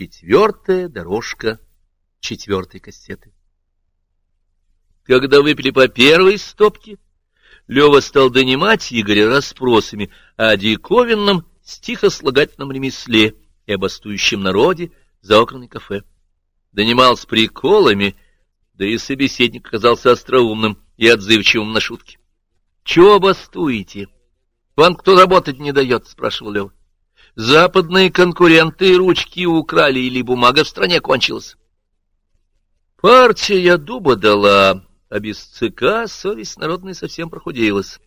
Четвертая дорожка четвертой кассеты. Когда выпили по первой стопке, Лева стал донимать Игоря расспросами о диковинном стихослагательном ремесле и об остующем народе за окнами кафе. Донимал с приколами, да и собеседник оказался остроумным и отзывчивым на шутки. — Чего бастуете? Вам кто работать не дает? — спрашивал Лева. — Западные конкуренты ручки украли или бумага в стране кончилась. Партия дуба дала, а без ЦК совесть народная совсем прохудилась.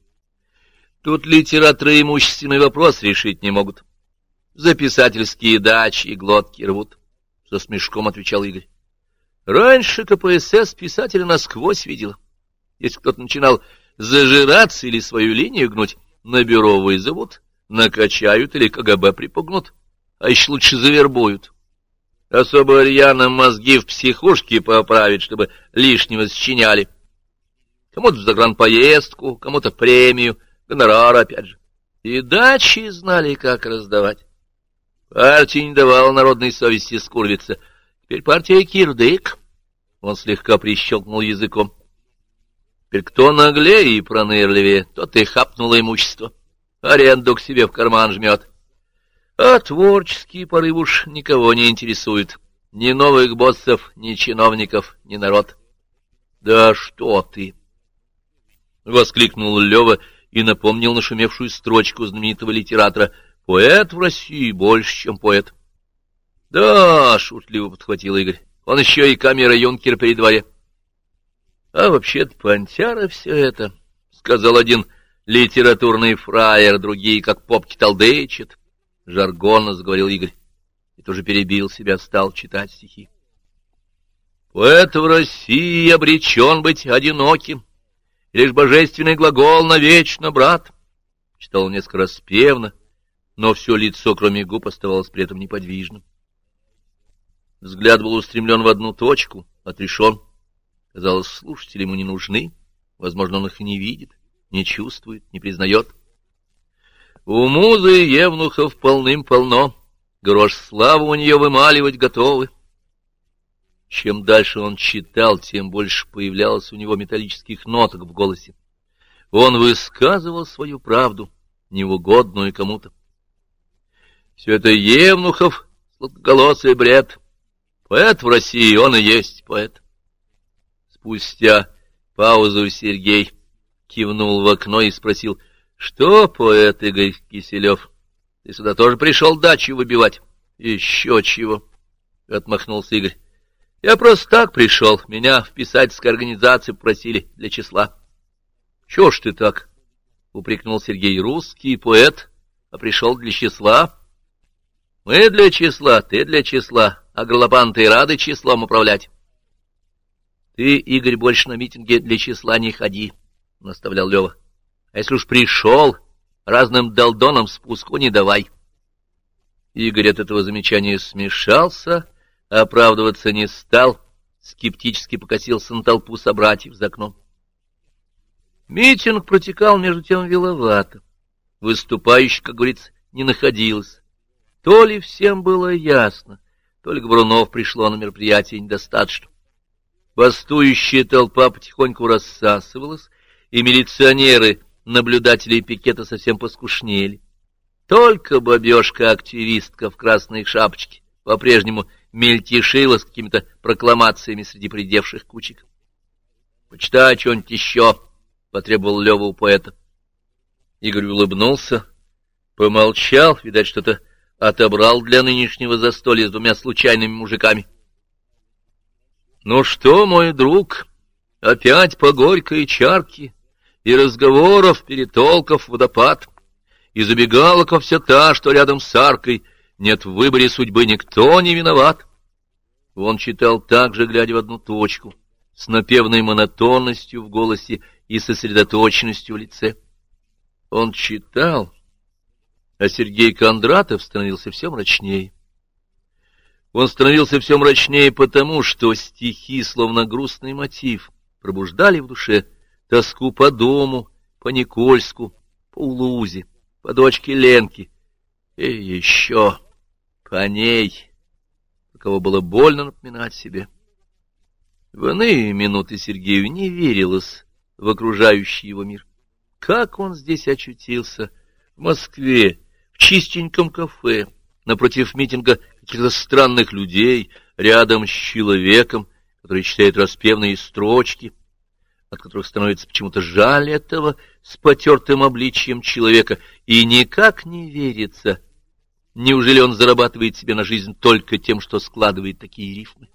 Тут литераторы имущественный вопрос решить не могут. За писательские дачи и глотки рвут, — со смешком отвечал Игорь. Раньше КПСС писателя насквозь видела. Если кто-то начинал зажираться или свою линию гнуть, на бюро вызовут, накачают или КГБ припугнут, а еще лучше завербуют. Особо рьяно мозги в психушке поправить, чтобы лишнего счиняли. Кому-то в загранпоездку, кому-то премию, гонорар опять же. И дачи знали, как раздавать. Партия не давала народной совести скурвиться. Теперь партия кирдык. Он слегка прищелкнул языком. Теперь кто наглее и пронырливее, тот и хапнуло имущество. Аренду к себе в карман жмет. А творческие порывы уж никого не интересуют. Ни новых боссов, ни чиновников, ни народ. — Да что ты! — воскликнул Лева и напомнил нашумевшую строчку знаменитого литератора. — Поэт в России больше, чем поэт. — Да, — шутливо подхватил Игорь, — он еще и камера юнкер при дворе. — А вообще-то понтяра все это, — сказал один литературный фраер, другие как попки толдычат. — жаргонно заговорил Игорь. И тоже перебил себя, стал читать стихи. Поэт в России обречен быть одиноким, лишь божественный глагол навечно, брат. Читал он несколько распевно, но все лицо, кроме губ, оставалось при этом неподвижным. Взгляд был устремлен в одну точку, отрешен. Казалось, слушатели ему не нужны, возможно, он их и не видит, не чувствует, не признает. У музы евнухов полным-полно, грош славу у нее вымаливать готовы. Чем дальше он читал, тем больше появлялось у него металлических ноток в голосе. Он высказывал свою правду, неугодную кому-то. Все это Евнухов, сладкоголосый бред. Поэт в России, он и есть поэт. Спустя паузу Сергей кивнул в окно и спросил — что, поэт Игорь Киселев, ты сюда тоже пришел дачу выбивать? Еще чего, — отмахнулся Игорь. Я просто так пришел, меня в писательской организации просили для числа. Чего ж ты так? — упрекнул Сергей. Русский поэт, а пришел для числа. Мы для числа, ты для числа, а горлопанты рады числом управлять. Ты, Игорь, больше на митинге для числа не ходи, — наставлял Лева. А если уж пришел, разным долдонам спуску не давай. Игорь от этого замечания смешался, оправдываться не стал, скептически покосился на толпу собратьев за окном. Митинг протекал между тем виловато. Выступающих, как говорится, не находилось. То ли всем было ясно, то ли Гврунов пришло на мероприятие недостаточно. Бастующая толпа потихоньку рассасывалась, и милиционеры наблюдатели пикета совсем поскушнели. Только бабешка-активистка в красной шапочке по-прежнему мельтешила с какими-то прокламациями среди придевших кучек. — Почитай что-нибудь еще, — потребовал Лева у поэта. Игорь улыбнулся, помолчал, видать, что-то отобрал для нынешнего застолья с двумя случайными мужиками. — Ну что, мой друг, опять по горькой чарке? И разговоров, перетолков водопад, и забегалок во все та, что рядом с аркой, нет в выборе судьбы, никто не виноват. Он читал так же, глядя в одну точку, с напевной монотонностью в голосе и сосредоточенностью в лице. Он читал, а Сергей Кондратов становился все мрачнее. Он становился все мрачнее потому, что стихи, словно грустный мотив, пробуждали в душе тоску по дому, по Никольску, по Улузе, по дочке Ленке, и еще по ней, каково было больно напоминать себе. В иные минуты Сергею не верилось в окружающий его мир. Как он здесь очутился? В Москве, в чистеньком кафе, напротив митинга каких-то странных людей, рядом с человеком, который читает распевные строчки, от которых становится почему-то жаль этого с потертым обличием человека, и никак не верится, неужели он зарабатывает себе на жизнь только тем, что складывает такие рифмы.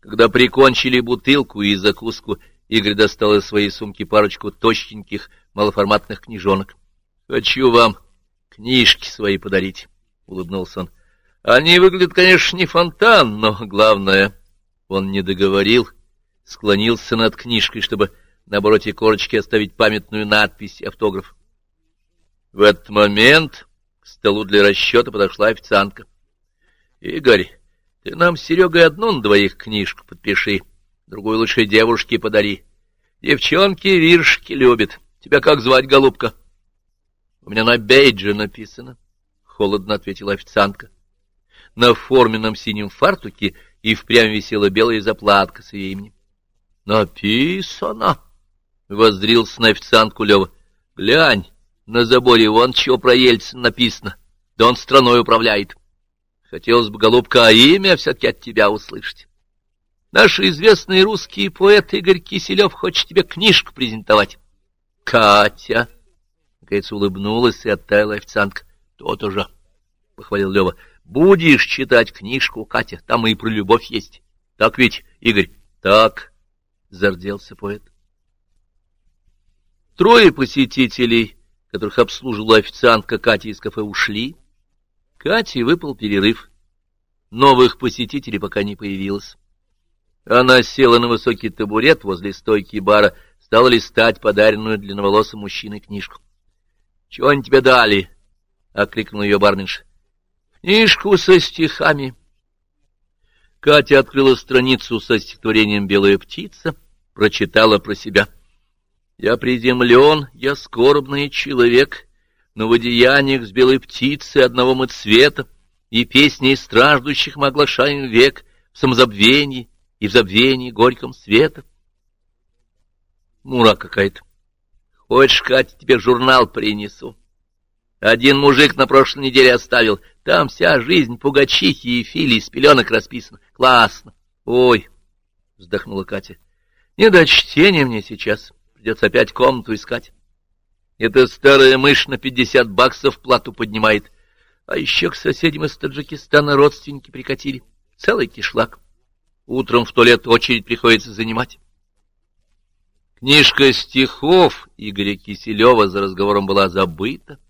Когда прикончили бутылку и закуску, Игорь достал из своей сумки парочку точненьких малоформатных книжонок. — Хочу вам книжки свои подарить, — улыбнулся он. — Они выглядят, конечно, не фонтан, но главное, он не договорил, склонился над книжкой, чтобы на обороте корочки оставить памятную надпись автограф. В этот момент к столу для расчета подошла официантка. — Игорь, ты нам с Серегой одну на двоих книжку подпиши. — другую лучше девушке подари. Девчонки виршки любят. Тебя как звать, голубка? — У меня на бейдже написано, — холодно ответила официантка. На форменном синем фартуке и впрямь висела белая заплатка с ее именем. — Написано, — воздрился на официантку Лева. — Глянь, на заборе вон чего про Ельцин написано. Да он страной управляет. Хотелось бы, голубка, а имя все-таки от тебя услышать. Наш известный русский поэт Игорь Киселев хочет тебе книжку презентовать. — Катя! — наконец улыбнулась и оттаяла официантка. — То-то же, — похвалил Лева. — Будешь читать книжку, Катя, там и про любовь есть. Так ведь, Игорь? — Так, — зарделся поэт. Трое посетителей, которых обслуживала официантка Катя из кафе, ушли. Кате выпал перерыв. Новых посетителей пока не появилось. Она села на высокий табурет возле стойки бара, стала листать подаренную длинноволосым мужчиной книжку. — Чего они тебе дали? — окликнул ее барменш. — Книжку со стихами. Катя открыла страницу со стихотворением «Белая птица», прочитала про себя. «Я приземлен, я скорбный человек, но в одеяниях с белой птицей одного мы цвета, и песней страждущих мы оглашаем век в самозабвении, и в забвении горьком света. Мура какая-то. Хочешь, Катя, тебе журнал принесу? Один мужик на прошлой неделе оставил. Там вся жизнь пугачихи и фили из пеленок расписана. Классно. Ой, вздохнула Катя. Не до чтения мне сейчас. Придется опять комнату искать. Эта старая мышь на пятьдесят баксов плату поднимает. А еще к соседям из Таджикистана родственники прикатили. Целый кишлак. Утром в туалет очередь приходится занимать. Книжка стихов Игоря Киселева за разговором была забыта.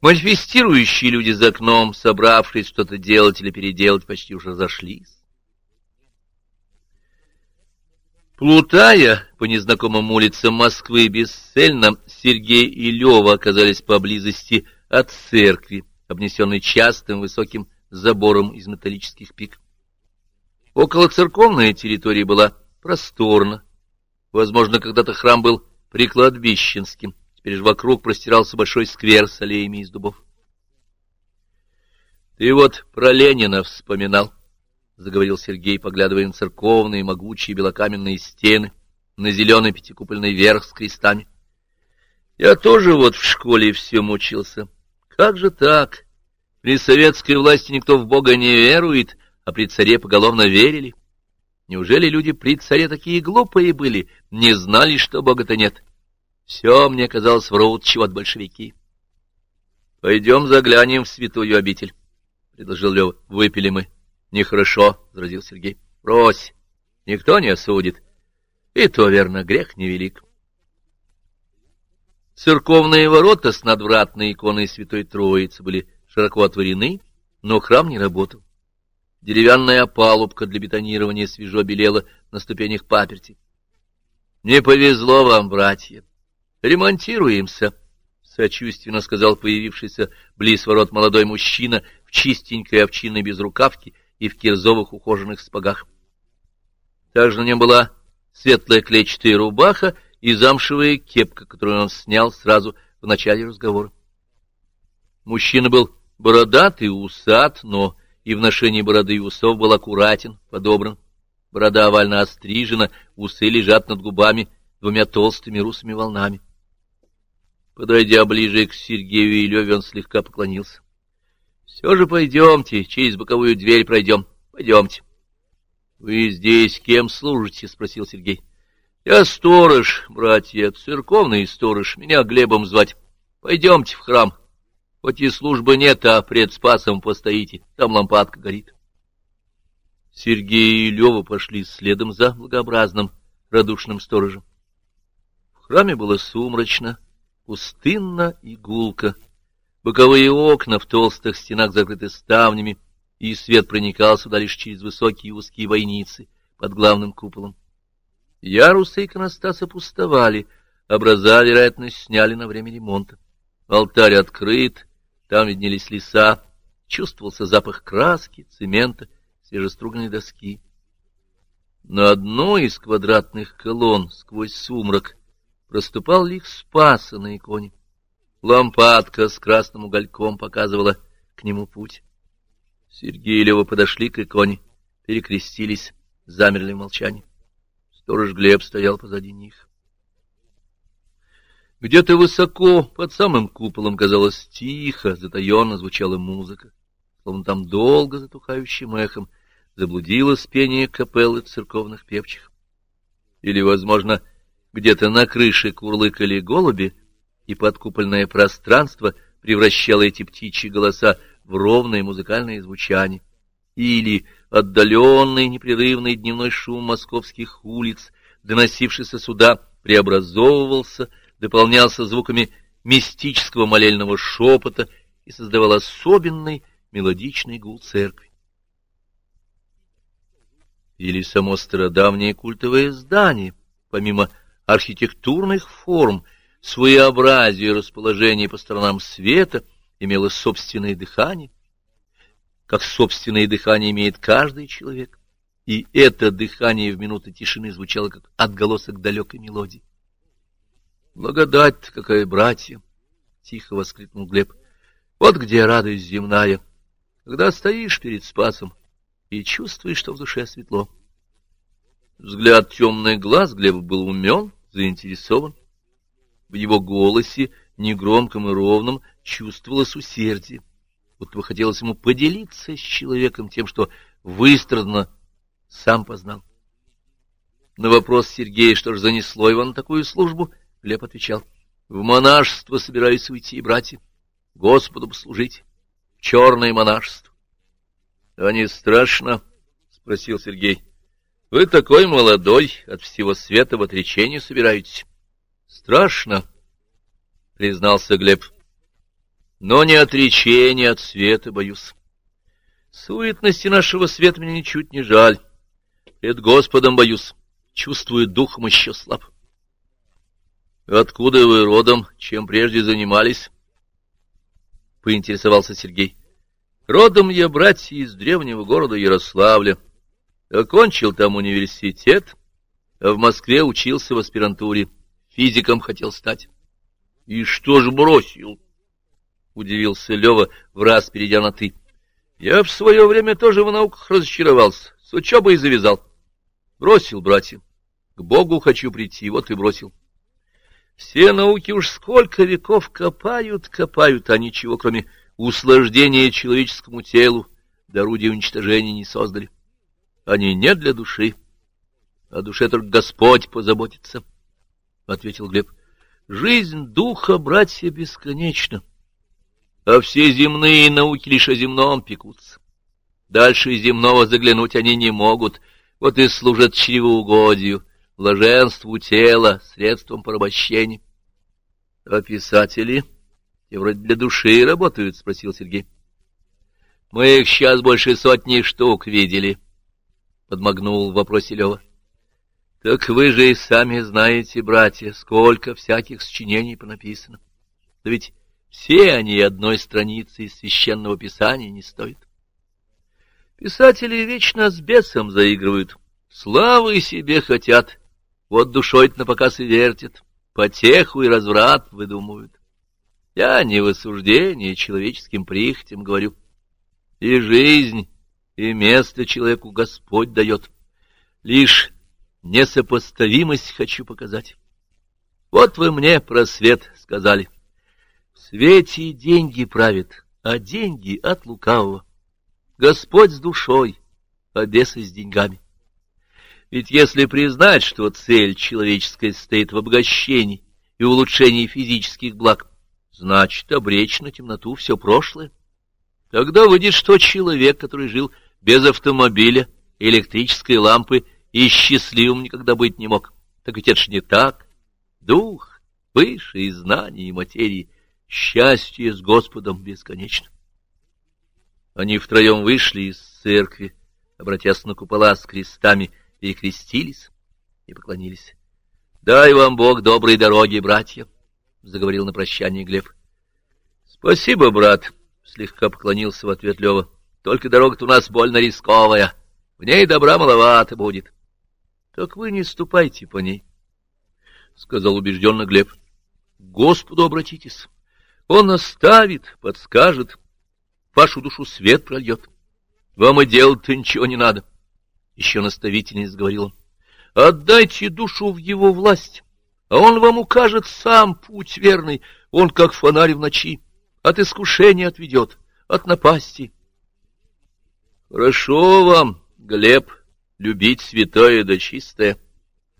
Манифестирующие люди за окном, собравшись что-то делать или переделать, почти уже разошлись. Плутая по незнакомым улицам Москвы бесцельно, Сергей и Лева оказались поблизости от церкви, обнесенной частым высоким забором из металлических пик. Около церковной территории была просторна. Возможно, когда-то храм был прикладбищенским. Теперь же вокруг простирался большой сквер с аллеями из дубов. — Ты вот про Ленина вспоминал, — заговорил Сергей, поглядывая на церковные могучие белокаменные стены, на зеленый пятикупольный верх с крестами. — Я тоже вот в школе все мучился. Как же так? При советской власти никто в Бога не верует, а при царе поголовно верили. Неужели люди при царе такие глупые были, не знали, что Бога-то нет? Все, мне казалось, врут чего-то большевики. — Пойдем заглянем в святую обитель, — предложил Лева. — Выпили мы. — Нехорошо, — возразил Сергей. — Брось, никто не осудит. И то, верно, грех невелик. Церковные ворота с надвратной иконой Святой Троицы были широко отворены, но храм не работал. Деревянная опалубка для бетонирования свежо белела на ступенях паперти. — Не повезло вам, братья. Ремонтируемся, — сочувственно сказал появившийся близ ворот молодой мужчина в чистенькой овчинной безрукавке и в кирзовых ухоженных спагах. Также на нем была светлая клетчатая рубаха и замшевая кепка, которую он снял сразу в начале разговора. Мужчина был бородатый, усат, но и в ношении бороды и усов был аккуратен, подобран. Борода овально острижена, усы лежат над губами двумя толстыми русыми волнами. Подойдя ближе к Сергею и Леве, он слегка поклонился. — Все же пойдемте, через боковую дверь пройдем. Пойдемте. — Вы здесь кем служите? — спросил Сергей. — Я сторож, братья, церковный сторож. Меня Глебом звать. Пойдемте в храм. — Хоть и службы нет, а пред Спасом постоите, там лампадка горит. Сергей и Лева пошли следом за благообразным, радушным сторожем. В храме было сумрачно, пустынно и гулко. Боковые окна в толстых стенах закрыты ставнями, и свет проникал сюда лишь через высокие узкие бойницы под главным куполом. Ярусы иконостаса пустовали, образа, вероятно, сняли на время ремонта. Алтарь открыт, там виднелись леса, чувствовался запах краски, цемента, свежеструганной доски. На одной из квадратных колонн сквозь сумрак проступал лик Спаса на иконе. Лампадка с красным угольком показывала к нему путь. Сергей и Лева подошли к иконе, перекрестились, замерли в молчании. Сторож Глеб стоял позади них. Где-то высоко, под самым куполом, казалось, тихо, затаенно звучала музыка, словно там долго затухающим эхом заблудилось пение капеллы церковных певчих. Или, возможно, где-то на крыше курлыкали голуби, и подкупольное пространство превращало эти птичьи голоса в ровное музыкальное звучание. Или отдаленный непрерывный дневной шум московских улиц, доносившийся сюда, преобразовывался — дополнялся звуками мистического молельного шепота и создавал особенный мелодичный гул церкви. Или само стародавнее культовое здание, помимо архитектурных форм, своеобразия расположения по сторонам света, имело собственное дыхание, как собственное дыхание имеет каждый человек, и это дыхание в минуты тишины звучало как отголосок далекой мелодии. Благодать какая, братья! — тихо воскликнул Глеб. — Вот где радость земная, когда стоишь перед Спасом и чувствуешь, что в душе светло. Взгляд темных глаз Глеба был умен, заинтересован. В его голосе, негромком и ровном, чувствовалось усердие. Будто бы хотелось ему поделиться с человеком тем, что выстрадно сам познал. На вопрос Сергея, что ж занесло его на такую службу, — Глеб отвечал, — В монашество собираюсь уйти, братья, Господу послужить, в черное монашество. — А не страшно? — спросил Сергей. — Вы такой молодой, от всего света в отречении собираетесь. — Страшно, — признался Глеб. — Но не отречение от света боюсь. Суетности нашего света мне ничуть не жаль. Пред Господом боюсь, чувствую духом еще слаб. —— Откуда вы родом? Чем прежде занимались? — поинтересовался Сергей. — Родом я, братья, из древнего города Ярославля. Окончил там университет, а в Москве учился в аспирантуре. Физиком хотел стать. — И что ж бросил? — удивился Лева, в раз перейдя на «ты». — Я в свое время тоже в науках разочаровался, с учебой завязал. Бросил, братья. К Богу хочу прийти, вот и бросил. — все науки уж сколько веков копают, копают, а ничего, кроме услаждения человеческому телу, до орудия уничтожения не создали. Они не для души, о душе только Господь позаботится, — ответил Глеб. Жизнь духа, братья, бесконечна, а все земные науки лишь о земном пекутся. Дальше земного заглянуть они не могут, вот и служат чревоугодию блаженству тела, средством порабощения. — А писатели? Те вроде для души работают, — спросил Сергей. — Мы их сейчас больше сотни штук видели, — подмогнул в вопросе Лева. — Так вы же и сами знаете, братья, сколько всяких сочинений понаписано. Да ведь все они одной страницы из священного писания не стоят. Писатели вечно с бесом заигрывают, славы себе хотят, вот душой-то напоказ и вертят, потеху и разврат выдумывают. Я не в осуждении человеческим прихотям говорю. И жизнь и место человеку Господь дает. Лишь несопоставимость хочу показать. Вот вы мне про свет сказали. В свете деньги правят, а деньги от лукавого. Господь с душой, а бесы с деньгами. Ведь если признать, что цель человеческая стоит в обогащении и улучшении физических благ, значит, обречь на темноту все прошлое. Тогда выйдет, что человек, который жил без автомобиля, электрической лампы и счастливым никогда быть не мог. Так ведь это ж не так. Дух выше и знаний, и материи, счастье с Господом бесконечно. Они втроем вышли из церкви, обратясь на купола с крестами, перекрестились и поклонились. — Дай вам Бог доброй дороги, братья, — заговорил на прощание Глеб. — Спасибо, брат, — слегка поклонился в ответ Лева. — Только дорога-то у нас больно рисковая. В ней добра маловато будет. — Так вы не ступайте по ней, — сказал убежденно Глеб. — Господу обратитесь. Он оставит, подскажет, вашу душу свет прольет. Вам и делать-то ничего не надо. Еще наставительнее заговорил он. Отдайте душу в его власть, а он вам укажет сам путь верный. Он, как фонарь в ночи, от искушения отведет, от напасти. Хорошо вам, Глеб, любить святое да чистое,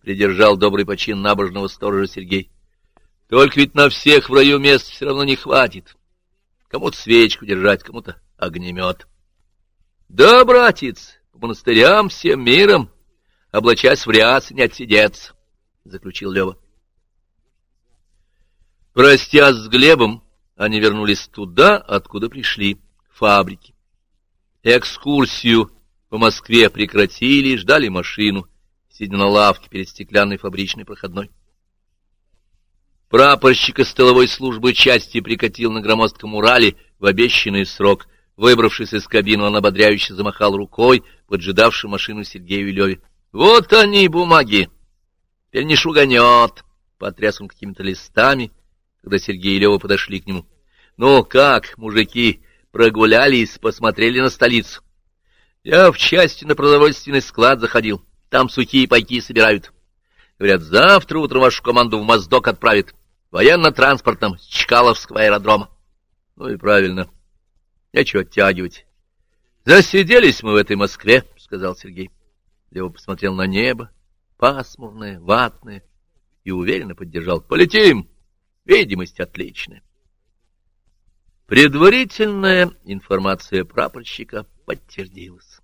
придержал добрый почин набожного сторожа Сергей. Только ведь на всех в раю мест все равно не хватит. Кому-то свечку держать, кому-то огнемет. Да, братец, по монастырям всем миром, облачась в рясы, не отсидеться, — заключил Лева. Простясь с Глебом, они вернулись туда, откуда пришли, к фабрике. Экскурсию по Москве прекратили, ждали машину, сидя на лавке перед стеклянной фабричной проходной. Прапорщика столовой службы части прикатил на громоздком Урале в обещанный срок. Выбравшись из кабины, он ободряюще замахал рукой, поджидавший машину Сергею и Леве. — Вот они, бумаги! Теперь не шуганет! — потряс он какими-то листами, когда Сергей и Лева подошли к нему. — Ну как, мужики, прогулялись, посмотрели на столицу? Я в части на продовольственный склад заходил. Там сухие пайки собирают. Говорят, завтра утром вашу команду в Моздок отправят. Военно-транспортом с Чкаловского аэродрома. Ну и правильно. Нечего оттягивать. Засиделись мы в этой Москве, — сказал Сергей. Лева посмотрел на небо, пасмурное, ватное, и уверенно поддержал. Полетим! Видимость отличная. Предварительная информация прапорщика подтвердилась.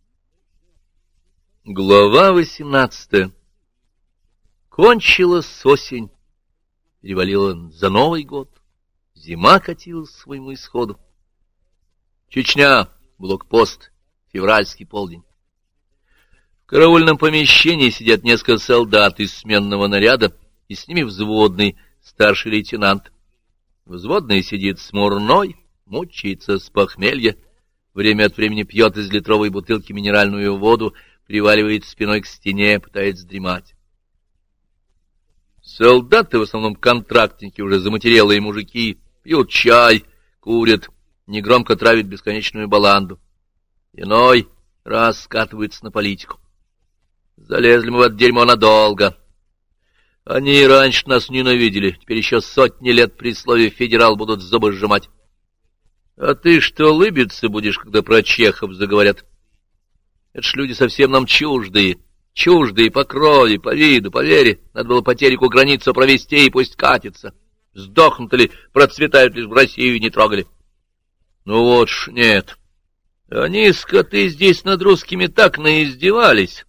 Глава восемнадцатая Кончилась осень, перевалила за Новый год, зима катилась к своему исходу. Чечня, блокпост, февральский полдень. В караульном помещении сидят несколько солдат из сменного наряда, и с ними взводный, старший лейтенант. Взводный сидит смурной, мучается с похмелья, время от времени пьет из литровой бутылки минеральную воду, приваливает спиной к стене, пытается дремать. Солдаты, в основном контрактники, уже заматерелые мужики, пьют чай, курят, негромко травят бесконечную баланду. Иной раз скатываются на политику. Залезли мы в это дерьмо надолго. Они раньше нас ненавидели, теперь еще сотни лет при слове «федерал» будут зубы сжимать. А ты что, лыбиться будешь, когда про чехов заговорят? Это ж люди совсем нам чуждые. Чуждые по крови, по виду, по вере. Надо было по границу провести, и пусть катится. Сдохнут ли, процветают лишь в Россию не трогали. Ну вот ж нет. Они, скоты, здесь над русскими так наиздевались.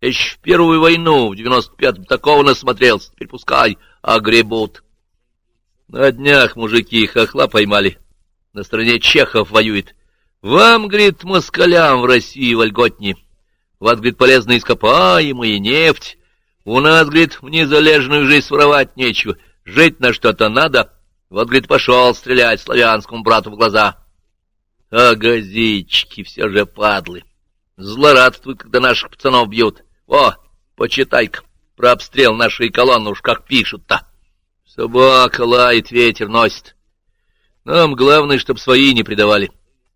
Еще в Первую войну, в девяносто пятом, такого насмотрелся. Теперь пускай огребут. На днях мужики хохла поймали. На стороне чехов воюет. Вам, говорит, москалям в России вольготнее. У вас, говорит, полезные ископаемые, нефть. У нас, говорит, в незалежную жизнь своровать нечего. Жить на что-то надо. Вот, говорит, пошел стрелять славянскому брату в глаза. А газички все же падлы. Злорадствуют, когда наших пацанов бьют. О, почитай-ка про обстрел нашей колонны уж как пишут-то. Собака лает, ветер носит. Нам главное, чтоб свои не предавали.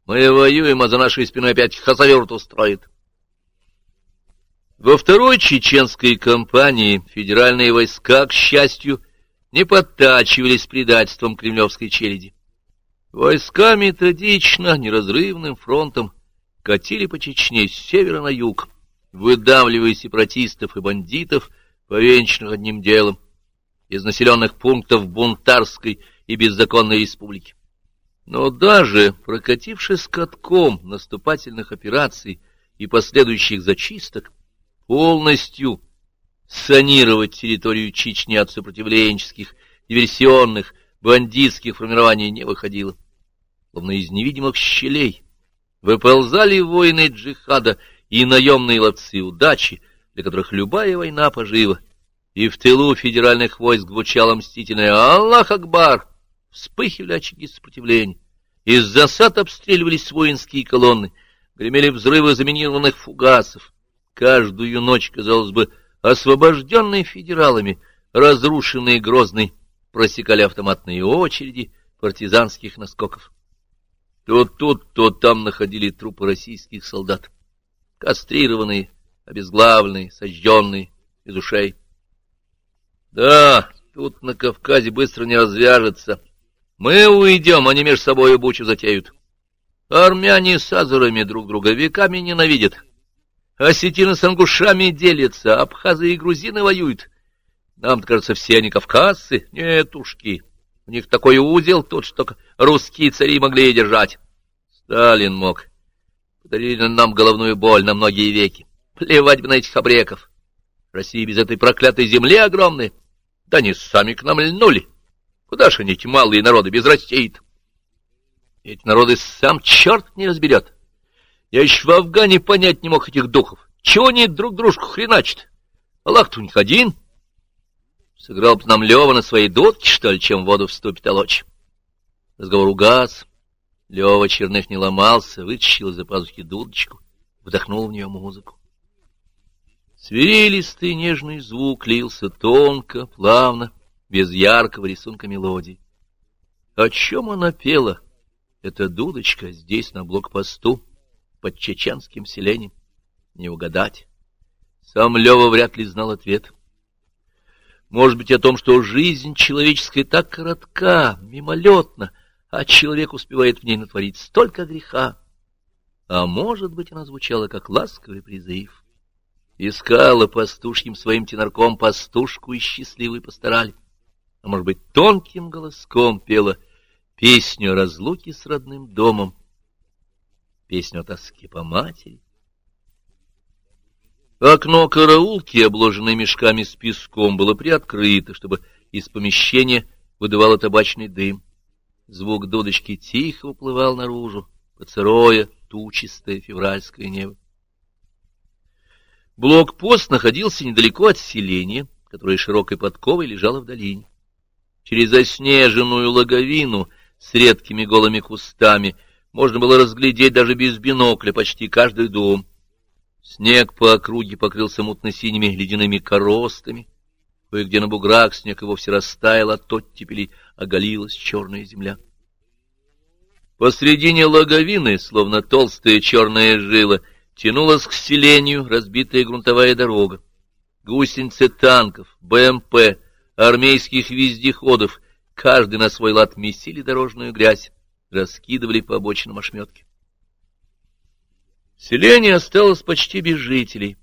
Мы воюем, а за нашей спиной опять хасаверт устроит. Во второй чеченской кампании федеральные войска, к счастью, не подтачивались предательством кремлевской челяди. Войска методично, неразрывным фронтом катили по Чечне с севера на юг, выдавливая сепаратистов и бандитов, повенчанных одним делом, из населенных пунктов бунтарской и беззаконной республики. Но даже прокатившись катком наступательных операций и последующих зачисток, полностью санировать территорию Чечни от сопротивленческих, диверсионных, бандитских формирований не выходило. Словно из невидимых щелей выползали воины джихада и наемные ловцы удачи, для которых любая война пожива. И в тылу федеральных войск звучало мстительное «Аллах Акбар!» Вспыхивали очаги сопротивления. Из засад обстреливались воинские колонны, гремели взрывы заминированных фугасов. Каждую ночь, казалось бы, освобожденные федералами, разрушенные Грозной, просекали автоматные очереди партизанских наскоков. То тут, то там находили трупы российских солдат, кастрированные, обезглавленные, сожженные, из ушей. Да, тут на Кавказе быстро не развяжется. Мы уйдем, они между собой бучу затеют. Армяне с азурами друг друга веками ненавидят. Осетины с ангушами делятся, абхазы и грузины воюют. нам кажется, все они кавказцы. Нет, ушки. У них такой узел тут, что русские цари могли держать. Сталин мог. Подарили нам головную боль на многие веки. Плевать бы на этих обреков. Россия без этой проклятой земли огромной. Да они сами к нам льнули. Куда ж они, эти малые народы, без России-то? Эти народы сам черт не разберет. Я еще в Афгане понять не мог этих духов. Чего они друг дружку хреначат? Аллах-то у них один. Сыграл бы нам Лева на своей дудке, что ли, чем в воду вступит олочь. Разговор угас. Лева Черных не ломался, вытащил из-за пазухи дудочку, вдохнул в нее музыку. Свиристый нежный звук лился тонко, плавно, без яркого рисунка мелодии. О чем она пела, эта дудочка, здесь, на блокпосту, под чеченским селением? Не угадать. Сам Лева вряд ли знал ответ. Может быть, о том, что жизнь человеческая так коротка, мимолетна, а человек успевает в ней натворить столько греха. А может быть, она звучала как ласковый призыв. Искала пастушьим своим тенорком пастушку и счастливый постарали. А может быть, тонким голоском пела песню о разлуке с родным домом, песню о тоске по матери. Окно караулки, обложенное мешками с песком, было приоткрыто, чтобы из помещения выдавало табачный дым. Звук дудочки тихо уплывал наружу, под сырое, тучистое февральское небо. Блокпост находился недалеко от селения, которое широкой подковой лежало в долине. Через оснеженную логовину с редкими голыми кустами можно было разглядеть даже без бинокля почти каждый дом. Снег по округе покрылся мутно-синими ледяными коростами, Кое-где на буграх снег и вовсе растаял от оттепелей, оголилась черная земля. Посредине логовины, словно толстая черная жила, тянулась к селению разбитая грунтовая дорога. Гусеницы танков, БМП, армейских вездеходов, каждый на свой лад месили дорожную грязь, раскидывали по обочинам ошметки. Селение осталось почти без жителей.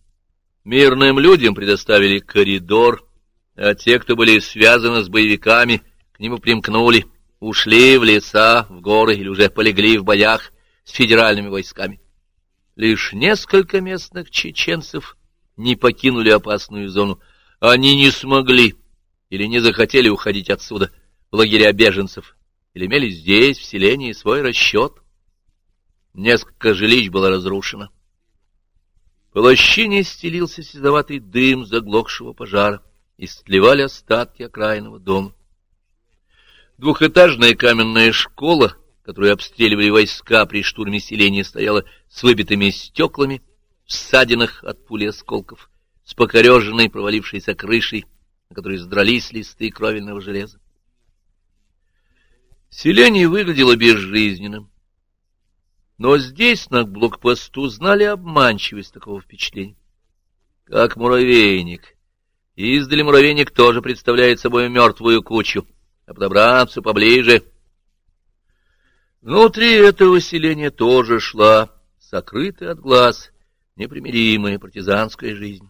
Мирным людям предоставили коридор, а те, кто были связаны с боевиками, к нему примкнули, ушли в леса, в горы или уже полегли в боях с федеральными войсками. Лишь несколько местных чеченцев не покинули опасную зону. Они не смогли или не захотели уходить отсюда, в лагеря беженцев, или имели здесь, в селении, свой расчет. Несколько жилищ было разрушено. По лощине стелился седоватый дым заглохшего пожара истлевали остатки окраинного дома. Двухэтажная каменная школа, которую обстреливали войска при штурме селения, стояла с выбитыми стеклами, в ссадинах от пули осколков, с покореженной провалившейся крышей, на которой сдрались листы кровельного железа. Селение выглядело безжизненным. Но здесь, на блокпосту, знали обманчивость такого впечатления. Как муравейник. Издали муравейник тоже представляет собой мертвую кучу, а подобраться поближе. Внутри этого селения тоже шла, сокрытая от глаз, непримиримая партизанская жизнь.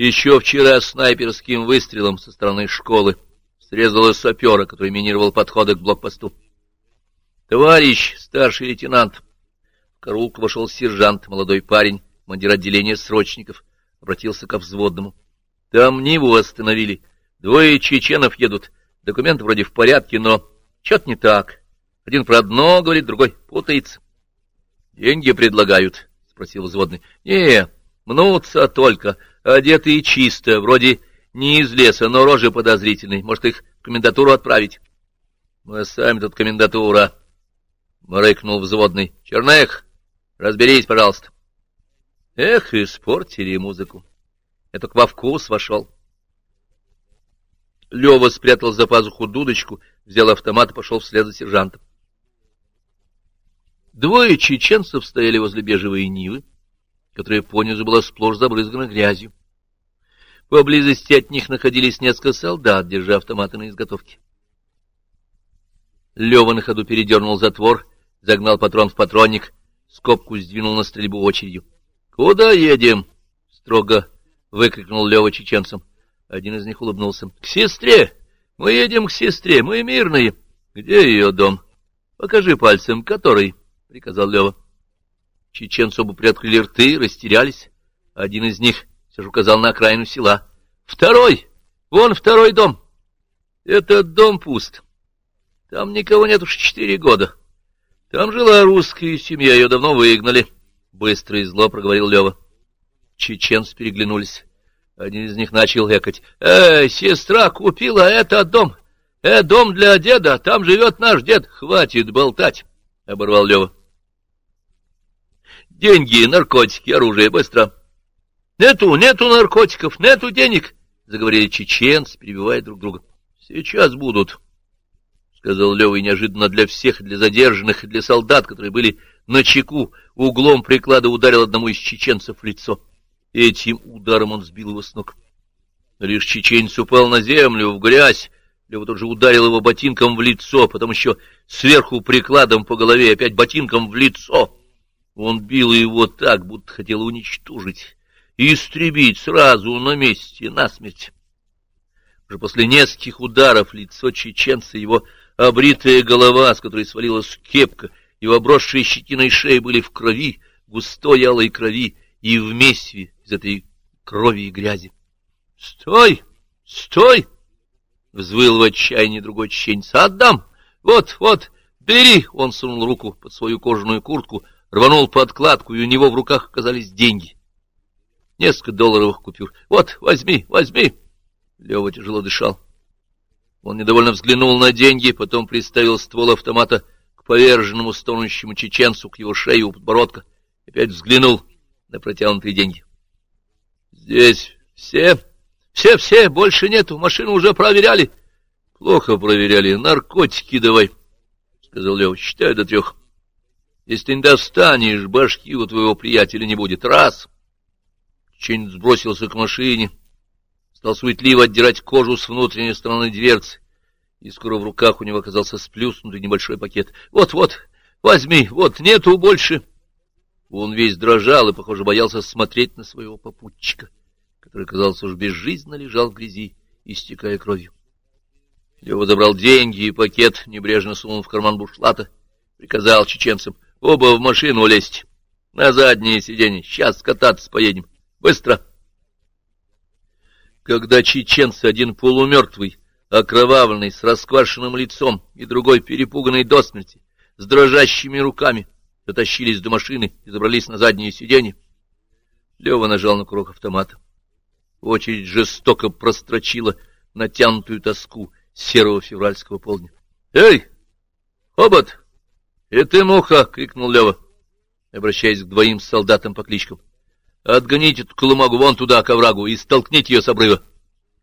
Еще вчера снайперским выстрелом со стороны школы срезала сапера, который минировал подходы к блокпосту. «Товарищ, старший лейтенант!» В караулку вошел сержант, молодой парень, командир отделения срочников, обратился ко взводному. «Там Ниву остановили. Двое чеченов едут. Документы вроде в порядке, но что-то не так. Один про одно говорит, другой путается». «Деньги предлагают?» — спросил взводный. «Не, мнутся только, одетые чисто, вроде не из леса, но рожи подозрительные. Может, их в комендатуру отправить?» «Мы сами тут комендатура», — рыкнул взводный. — Чернех, разберись, пожалуйста. Эх, испортили музыку. Я только во вкус вошел. Лева спрятал за пазуху дудочку, взял автомат и пошел вслед за сержантом. Двое чеченцев стояли возле бежевой Нивы, которая понизу была сплошь забрызгана грязью. Поблизости от них находились несколько солдат, держа автоматы на изготовке. Лева на ходу передернул затвор загнал патрон в патронник, скобку сдвинул на стрельбу очередью. — Куда едем? — строго выкрикнул Лева чеченцам. Один из них улыбнулся. — К сестре! Мы едем к сестре, мы мирные. — Где ее дом? — Покажи пальцем, который, — приказал Лева. Чеченцы оба приоткрыли рты, растерялись. Один из них все же указал на окраину села. — Второй! Вон второй дом! — Этот дом пуст. Там никого нет уж четыре года. — там жила русская семья, ее давно выгнали. Быстро и зло проговорил Лева. Чеченцы переглянулись. Один из них начал экать. «Эй, сестра купила этот дом! Э, дом для деда, там живет наш дед! Хватит болтать!» — оборвал Лева. «Деньги, наркотики, оружие, быстро!» «Нету, нету наркотиков, нету денег!» — заговорили чеченцы, перебивая друг друга. «Сейчас будут!» — сказал Лева, и неожиданно для всех, для задержанных, для солдат, которые были на чеку, углом приклада ударил одному из чеченцев в лицо. Этим ударом он сбил его с ног. Лишь чеченец упал на землю, в грязь. Лева тут же ударил его ботинком в лицо, потом еще сверху прикладом по голове, опять ботинком в лицо. Он бил его так, будто хотел уничтожить, истребить сразу на месте, насмерть. Уже после нескольких ударов лицо чеченца его Обритая голова, с которой свалилась кепка, и обросшие щетиной шеи были в крови, густой алой крови, и в месиве из этой крови и грязи. — Стой! Стой! — взвыл в отчаянии другой чеченец. — Отдам! Вот, вот, бери! Он сунул руку под свою кожаную куртку, рванул подкладку, и у него в руках оказались деньги. Несколько долларовых купюр. — Вот, возьми, возьми! Лева тяжело дышал. Он недовольно взглянул на деньги, потом приставил ствол автомата к поверженному стонущему чеченцу, к его шее у подбородка, опять взглянул на протянутые деньги. — Здесь все? Все-все, больше нету, машину уже проверяли. — Плохо проверяли, наркотики давай, — сказал Лев, — считай до трех. Если ты не достанешь, башки у твоего приятеля не будет. Раз. Чеченец сбросился к машине, стал суетливо отдирать кожу с внутренней стороны дверцы, и скоро в руках у него оказался сплюснутый небольшой пакет. «Вот-вот, возьми, вот, нету больше!» Он весь дрожал и, похоже, боялся смотреть на своего попутчика, который, казалось, уж безжизненно лежал в грязи, истекая кровью. Лева забрал деньги и пакет, небрежно сунул в карман бушлата, приказал чеченцам оба в машину лезть, на заднее сиденье, сейчас кататься поедем. Быстро! Когда чеченцы, один полумертвый, окровавленный, с расквашенным лицом, и другой, перепуганный до смерти, с дрожащими руками, дотащились до машины и забрались на заднее сиденье, Лева нажал на курок автомата. Очередь жестоко прострочила натянутую тоску серого февральского полдня. — Эй, хобот! Ты, муха! — крикнул Лева, обращаясь к двоим солдатам по кличкам. Отгоните эту колымагу вон туда, к оврагу, и столкните ее с обрыва.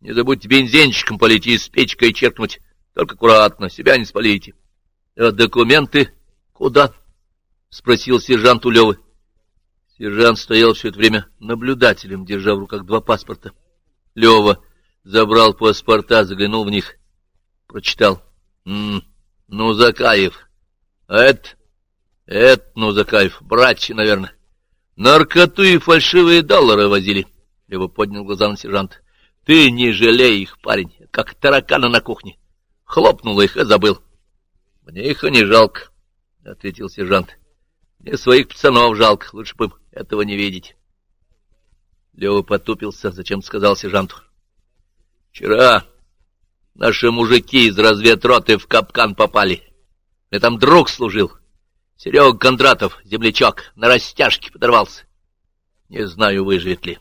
Не забудьте бензинчиком полить и с печкой черкнуть. Только аккуратно, себя не спалите. А документы куда? — спросил сержант у Левы. Сержант стоял все это время наблюдателем, держа в руках два паспорта. Лева забрал паспорта, заглянул в них, прочитал. «М -м, ну, Закаев. А это... это, ну, Закаев, братья, наверное. Наркоту и фальшивые доллары возили. Лева поднял глаза на сержанта. Ты не жалей их, парень, как таракана на кухне. Хлопнул их и забыл. Мне их и не жалко, — ответил сержант. Мне своих пацанов жалко, лучше бы этого не видеть. Лева потупился, зачем сказал сержанту. Вчера наши мужики из разведроты в капкан попали. Мне там друг служил. Серега Кондратов, землячок, на растяжке подорвался. Не знаю, выживет ли.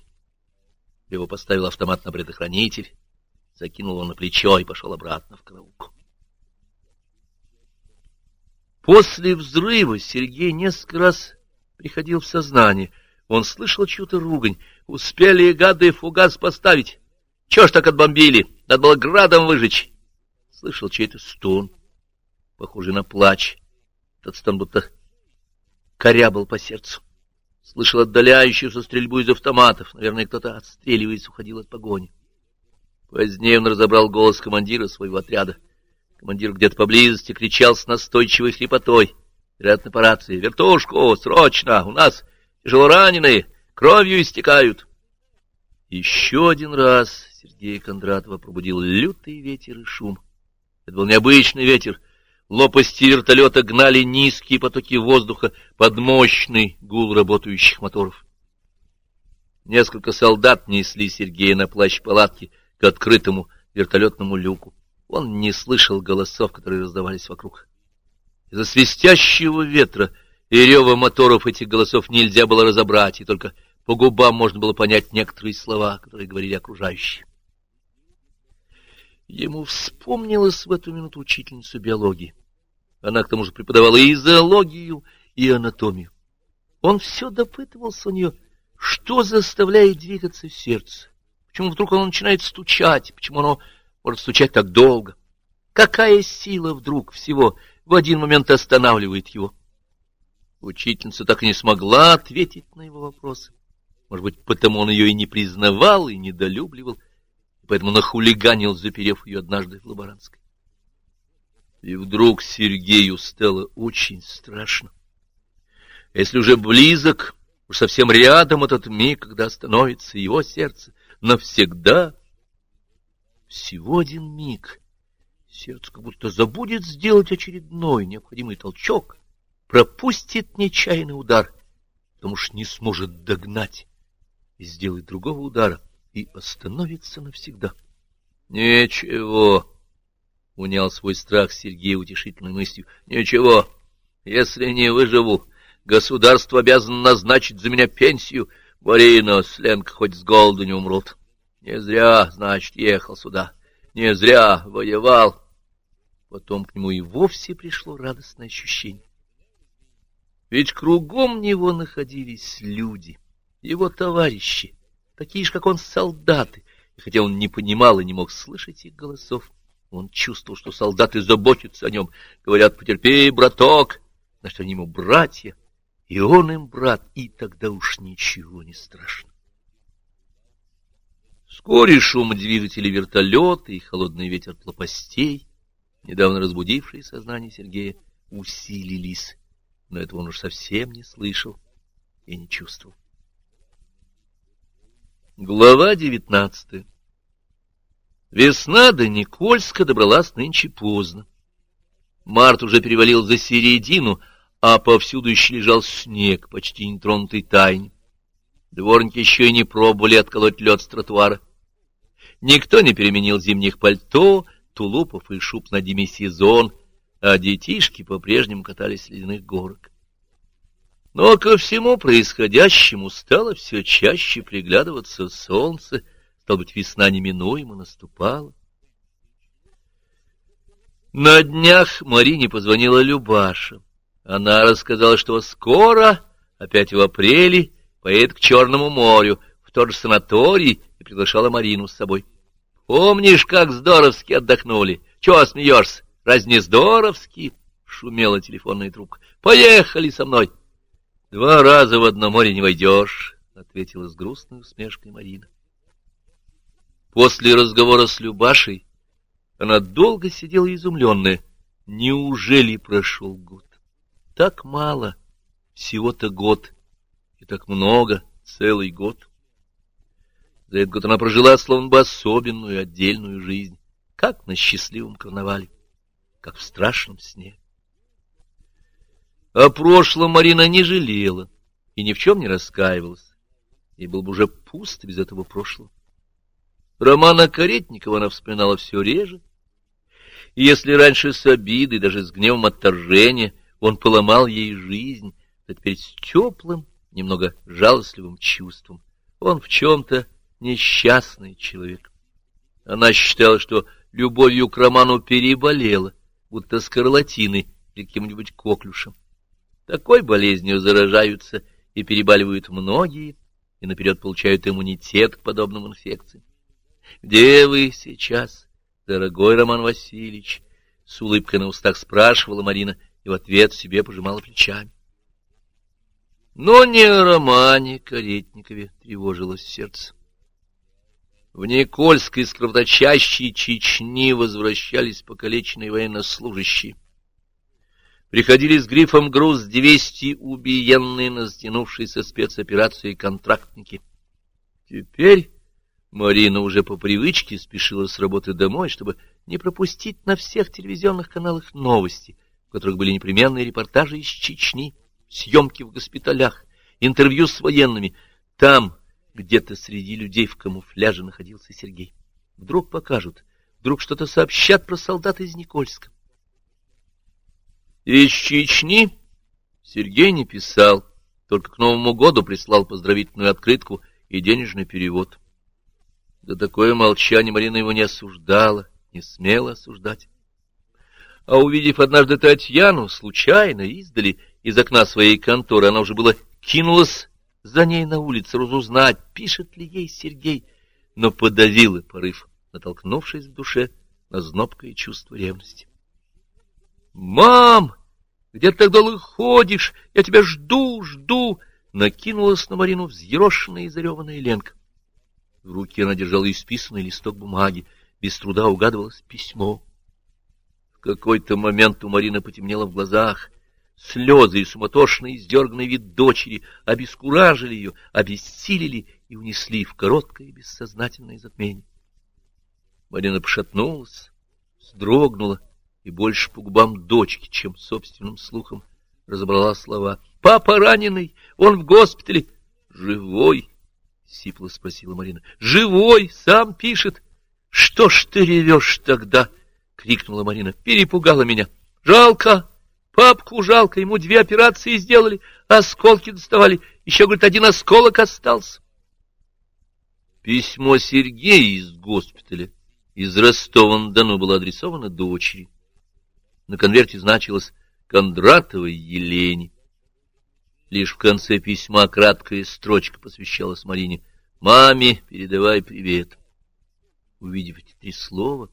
Его поставил автомат на предохранитель, закинул его на плечо и пошел обратно в караулку. После взрыва Сергей несколько раз приходил в сознание. Он слышал чью-то ругань. Успели гады фугас поставить. Чего ж так отбомбили? Надо было градом выжечь. Слышал чей-то стон, похожий на плач. Этот стон будто корябал по сердцу. Слышал отдаляющуюся стрельбу из автоматов. Наверное, кто-то, отстреливаясь, уходил от погони. Позднее он разобрал голос командира своего отряда. Командир где-то поблизости кричал с настойчивой хрипотой. Вероятно, по рации. «Вертушку! Срочно! У нас тяжелораненые! Кровью истекают!» Еще один раз Сергея Кондратова пробудил лютый ветер и шум. Это был необычный ветер, Лопасти вертолета гнали низкие потоки воздуха под мощный гул работающих моторов. Несколько солдат несли Сергея на плащ палатки к открытому вертолетному люку. Он не слышал голосов, которые раздавались вокруг. Из-за свистящего ветра и рева моторов этих голосов нельзя было разобрать, и только по губам можно было понять некоторые слова, которые говорили окружающие. Ему вспомнилась в эту минуту учительница биологии. Она к тому же преподавала и зоологию, и анатомию. Он все допытывался у нее, что заставляет двигаться сердце, почему вдруг оно начинает стучать, почему оно может стучать так долго, какая сила вдруг всего в один момент останавливает его. Учительница так и не смогла ответить на его вопросы. Может быть, потому он ее и не признавал, и недолюбливал, поэтому нахулиганил, заперев ее однажды в лаборантской. И вдруг Сергею стало очень страшно. Если уже близок, уж совсем рядом этот миг, когда остановится его сердце навсегда, всего один миг, сердце как будто забудет сделать очередной необходимый толчок, пропустит нечаянный удар, потому что не сможет догнать и сделать другого удара, и остановится навсегда. Ничего, — унял свой страх Сергей утешительной мыслью. — Ничего, если не выживу, государство обязано назначить за меня пенсию. Марина с Ленкой хоть с голоду не умрут. Не зря, значит, ехал сюда. Не зря воевал. Потом к нему и вовсе пришло радостное ощущение. Ведь кругом него находились люди, его товарищи, такие же, как он, солдаты, и хотя он не понимал и не мог слышать их голосов, он чувствовал, что солдаты заботятся о нем, говорят «потерпи, браток», на что они ему братья, и он им брат, и тогда уж ничего не страшно. Вскоре шум двигателей вертолета и холодный ветер лопастей, недавно разбудившие сознание Сергея, усилились, но этого он уж совсем не слышал и не чувствовал. Глава девятнадцатая Весна до Никольска добралась нынче поздно. Март уже перевалил за середину, а повсюду еще лежал снег, почти нетронутый тайне. Дворники еще и не пробовали отколоть лед с тротуара. Никто не переменил зимних пальто, тулупов и шуб на демисезон, а детишки по-прежнему катались с ледяных горок. Но ко всему происходящему стало все чаще приглядываться солнце, Стал быть, весна неминуемо наступала. На днях Марине позвонила Любаша. Она рассказала, что скоро, опять в апреле, поедет к Черному морю, в тот же санаторий, и приглашала Марину с собой. «Помнишь, как здоровски отдохнули? Чего смеешься? Раз не здоровски?» — шумела телефонная трубка. Поехали со мной. Два раза в одно море не войдешь, — ответила с грустной усмешкой Марина. После разговора с Любашей она долго сидела изумленная. Неужели прошел год? Так мало, всего-то год, и так много, целый год. За этот год она прожила словно бы особенную, отдельную жизнь, как на счастливом карнавале, как в страшном сне. О прошлом Марина не жалела и ни в чем не раскаивалась. Ей был бы уже пусто без этого прошлого. Романа Каретникова она вспоминала все реже. И если раньше с обидой, даже с гневом отторжения, он поломал ей жизнь, то теперь с теплым, немного жалостливым чувством он в чем-то несчастный человек. Она считала, что любовью к Роману переболела, будто скарлатиной или каким-нибудь коклюшем. Такой болезнью заражаются и перебаливают многие, и наперед получают иммунитет к подобным инфекциям. «Где вы сейчас, дорогой Роман Васильевич?» С улыбкой на устах спрашивала Марина и в ответ себе пожимала плечами. Но не о Романе Каретникове тревожилось сердце. В Никольской из кровоточащей Чечни возвращались покалеченные военнослужащие. Приходили с грифом груз 200 убиенные на стянувшейся спецоперации контрактники. Теперь Марина уже по привычке спешила с работы домой, чтобы не пропустить на всех телевизионных каналах новости, в которых были непременные репортажи из Чечни, съемки в госпиталях, интервью с военными. Там где-то среди людей в камуфляже находился Сергей. Вдруг покажут, вдруг что-то сообщат про солдат из Никольска. Из Чечни Сергей не писал, только к Новому году прислал поздравительную открытку и денежный перевод. За такое молчание Марина его не осуждала, не смела осуждать. А увидев однажды Татьяну, случайно, издали, из окна своей конторы, она уже было кинулась за ней на улице разузнать, пишет ли ей Сергей, но подавила порыв, натолкнувшись в душе на знобкое чувство ревности. «Мам, где ты так долго ходишь? Я тебя жду, жду!» Накинулась на Марину взъерошенная и зареванная Ленка. В руке она держала исписанный листок бумаги, без труда угадывалось письмо. В какой-то момент у Марины потемнело в глазах, Слезы и суматошный издерганный вид дочери обескуражили ее, обессилили и унесли в короткое бессознательное затмение. Марина пошатнулась, вздрогнула и больше по губам дочки, чем собственным слухом разобрала слова. «Папа раненый! Он в госпитале!» «Живой?» — сипло спросила Марина. «Живой! Сам пишет!» «Что ж ты ревешь тогда?» — крикнула Марина. «Перепугала меня! Жалко!» Папку жалко, ему две операции сделали, осколки доставали. Еще, говорит, один осколок остался. Письмо Сергея из госпиталя из Ростова-на-Дону было адресовано дочери. На конверте значилось «Кондратовой Елене». Лишь в конце письма краткая строчка посвящалась Марине. «Маме передавай привет». Увидев эти три слова,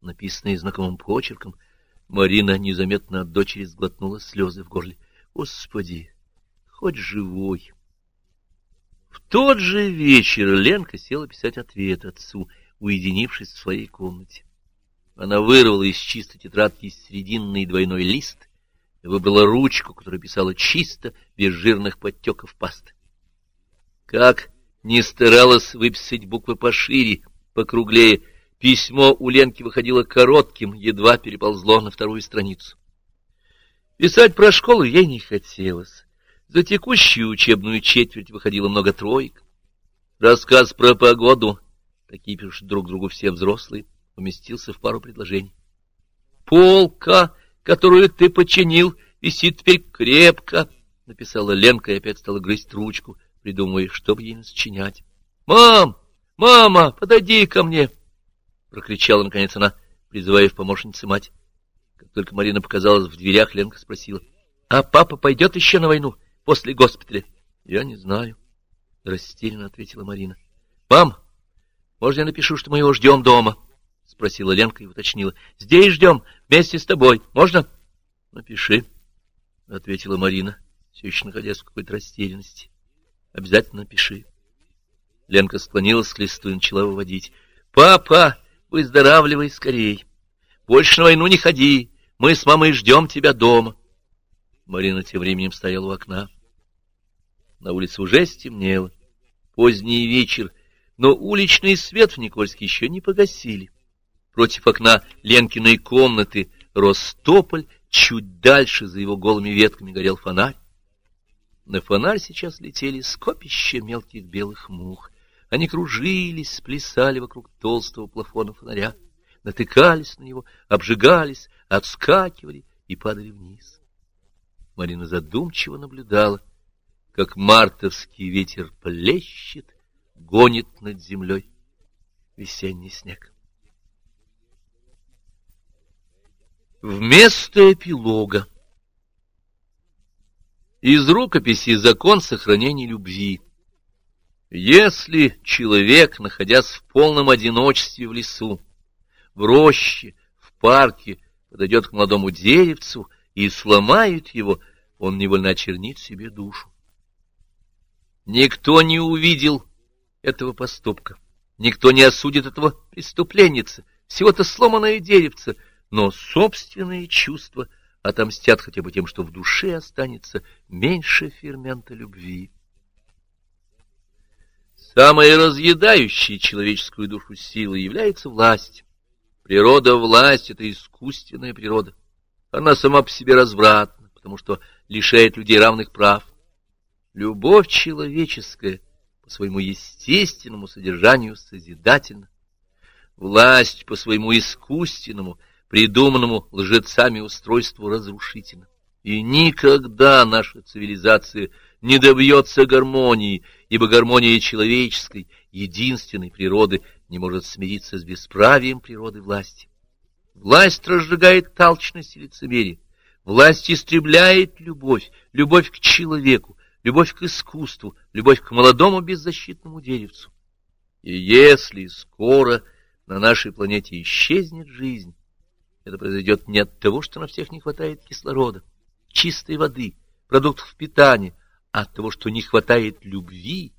написанные знакомым почерком, Марина незаметно от дочери сглотнула слезы в горле. Господи, хоть живой! В тот же вечер Ленка села писать ответ отцу, уединившись в своей комнате. Она вырвала из чистой тетрадки срединный двойной лист и выбрала ручку, которая писала чисто, без жирных подтеков пасты. Как не старалась выписать буквы пошире, покруглее, Письмо у Ленки выходило коротким, едва переползло на вторую страницу. Писать про школу ей не хотелось. За текущую учебную четверть выходило много троек. Рассказ про погоду, такие пишут друг другу все взрослые, уместился в пару предложений. «Полка, которую ты починил, висит теперь крепко», — написала Ленка и опять стала грызть ручку, придумывая, что бы ей насчинять. «Мам! Мама, подойди ко мне!» — прокричала, наконец, она, призывая в помощнице мать. Как только Марина показалась в дверях, Ленка спросила. — А папа пойдет еще на войну после госпиталя? — Я не знаю, — растерянно ответила Марина. — Мам, может, я напишу, что мы его ждем дома? — спросила Ленка и уточнила. — Здесь ждем, вместе с тобой. Можно? — Напиши. ответила Марина, все еще находясь в какой-то растерянности. — Обязательно пиши. Ленка склонилась к листу и начала выводить. — Папа, выздоравливай скорей. Больше на войну не ходи. Мы с мамой ждем тебя дома. Марина тем временем стояла у окна. На улице уже стемнело. Поздний вечер, но уличный свет в Никольске еще не погасили. Против окна Ленкиной комнаты рос тополь, чуть дальше за его голыми ветками горел фонарь. На фонарь сейчас летели скопища мелких белых мух. Они кружились, сплясали вокруг толстого плафона фонаря, натыкались на него, обжигались, отскакивали и падали вниз. Марина задумчиво наблюдала, как мартовский ветер плещет, гонит над землей весенний снег. Вместо эпилога. Из рукописи «Закон сохранения любви» Если человек, находясь в полном одиночестве в лесу, в роще, в парке, подойдет к молодому деревцу и сломает его, он невольно очернит себе душу. Никто не увидел этого поступка, никто не осудит этого преступленницы, всего-то сломанное деревце, но собственные чувства отомстят хотя бы тем, что в душе останется меньше фермента любви. Самой разъедающей человеческую душу силой является власть. Природа власть — это искусственная природа. Она сама по себе развратна, потому что лишает людей равных прав. Любовь человеческая по своему естественному содержанию созидательна. Власть по своему искусственному, придуманному лжецами устройству разрушительна. И никогда наша цивилизация не добьется гармонии, ибо гармония человеческой, единственной природы, не может смириться с бесправием природы власти. Власть разжигает толчность и лицемерие. Власть истребляет любовь, любовь к человеку, любовь к искусству, любовь к молодому беззащитному деревцу. И если скоро на нашей планете исчезнет жизнь, это произойдет не от того, что на всех не хватает кислорода, чистой воды, продуктов питания, а от того, что не хватает любви,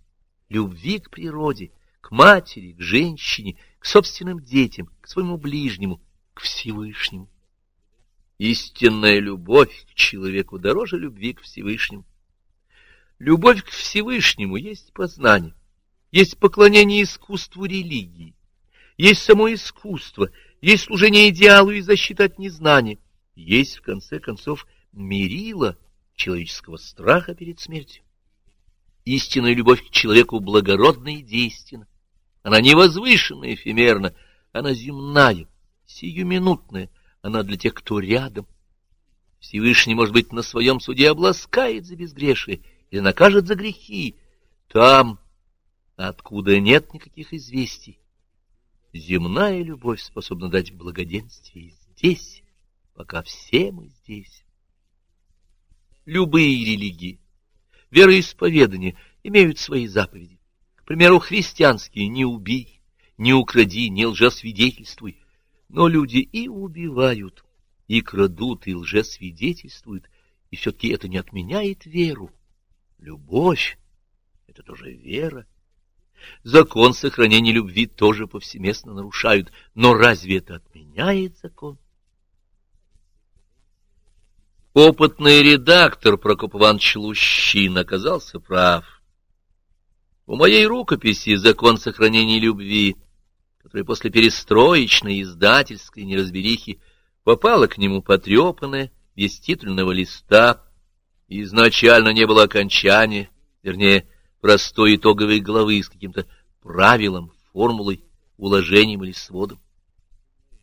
любви к природе, к матери, к женщине, к собственным детям, к своему ближнему, к Всевышнему. Истинная любовь к человеку дороже любви к Всевышнему. Любовь к Всевышнему есть познание, есть поклонение искусству религии, есть само искусство, есть служение идеалу и защита от незнания, есть, в конце концов, мерило человеческого страха перед смертью. Истинная любовь к человеку благородна и действенна. Она не возвышена и эфемерна, она земная, сиюминутная, она для тех, кто рядом. Всевышний, может быть, на своем суде обласкает за безгрешие или накажет за грехи. Там, откуда нет никаких известий, земная любовь способна дать благоденствие здесь, пока все мы здесь любые религии, вероисповедания имеют свои заповеди. К примеру, христианские «не убей», «не укради», «не лжесвидетельствуй». Но люди и убивают, и крадут, и лжесвидетельствуют, и все-таки это не отменяет веру. Любовь — это тоже вера. Закон сохранения любви тоже повсеместно нарушают, но разве это отменяет закон? Опытный редактор Прокоп Иванович Лущин оказался прав. У моей рукописи «Закон сохранения любви», которая после перестроечной издательской неразберихи попала к нему потрепанная, без титульного листа, изначально не было окончания, вернее, простой итоговой главы с каким-то правилом, формулой, уложением или сводом.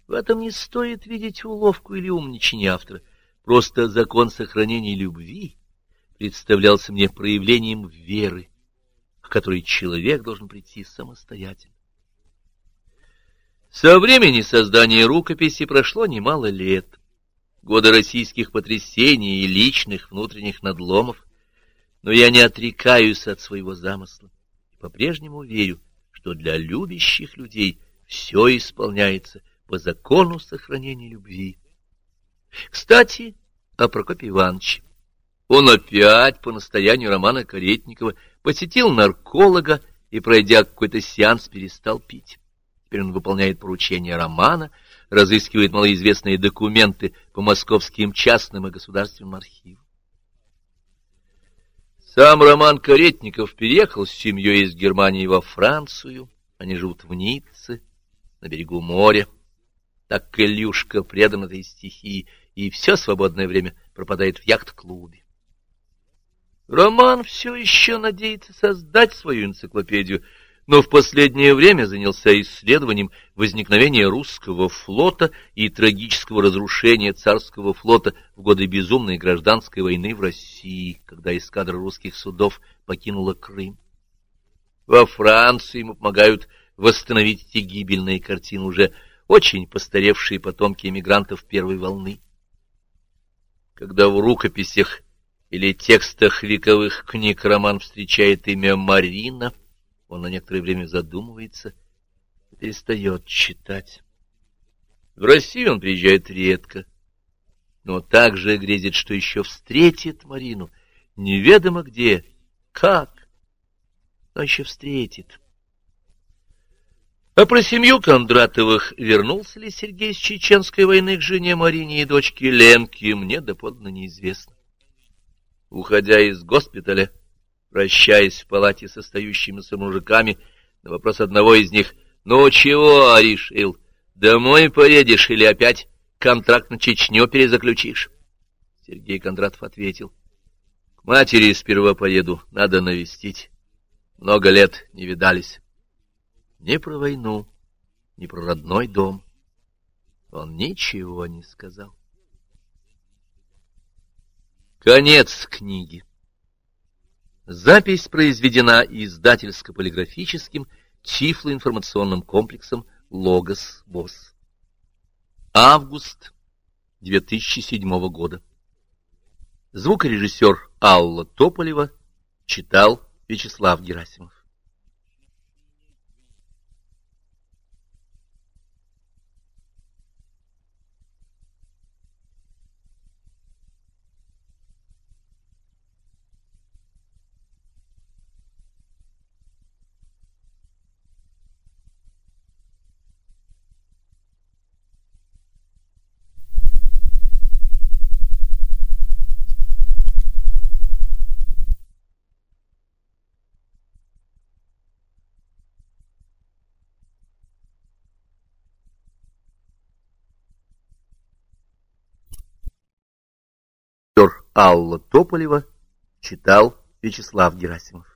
В этом не стоит видеть уловку или умничание автора — Просто закон сохранения любви представлялся мне проявлением веры, к которой человек должен прийти самостоятельно. Со времени создания рукописи прошло немало лет, годы российских потрясений и личных внутренних надломов, но я не отрекаюсь от своего замысла и по-прежнему верю, что для любящих людей все исполняется по закону сохранения любви. Кстати, о Прокопе Ивановиче. Он опять, по настоянию Романа Каретникова, посетил нарколога и, пройдя какой-то сеанс, перестал пить. Теперь он выполняет поручения Романа, разыскивает малоизвестные документы по московским частным и государственным архивам. Сам Роман Каретников переехал с семьей из Германии во Францию. Они живут в Ницце, на берегу моря. Так Илюшка предан этой стихии, и все свободное время пропадает в яхт-клубе. Роман все еще надеется создать свою энциклопедию, но в последнее время занялся исследованием возникновения русского флота и трагического разрушения царского флота в годы безумной гражданской войны в России, когда эскадра русских судов покинула Крым. Во Франции ему помогают восстановить эти гибельные картины уже очень постаревшие потомки эмигрантов первой волны. Когда в рукописях или текстах вековых книг роман встречает имя Марина — он на некоторое время задумывается и перестает читать. В Россию он приезжает редко, но также грезит, что еще встретит Марину, неведомо где, как, но еще встретит. А про семью Кондратовых вернулся ли Сергей с Чеченской войны к жене Марине и дочке Ленке, мне доподлинно неизвестно. Уходя из госпиталя, прощаясь в палате с остающимися мужиками, на вопрос одного из них «Ну чего, решил, домой поедешь или опять контракт на Чечню перезаключишь?» Сергей Кондратов ответил «К матери сперва поеду, надо навестить. Много лет не видались. Ни про войну, ни про родной дом. Он ничего не сказал. Конец книги. Запись произведена издательско-полиграфическим тифлоинформационным комплексом «Логос ВОЗ». Август 2007 года. Звукорежиссер Алла Тополева читал Вячеслав Герасимов. Алла Тополева читал Вячеслав Герасимов.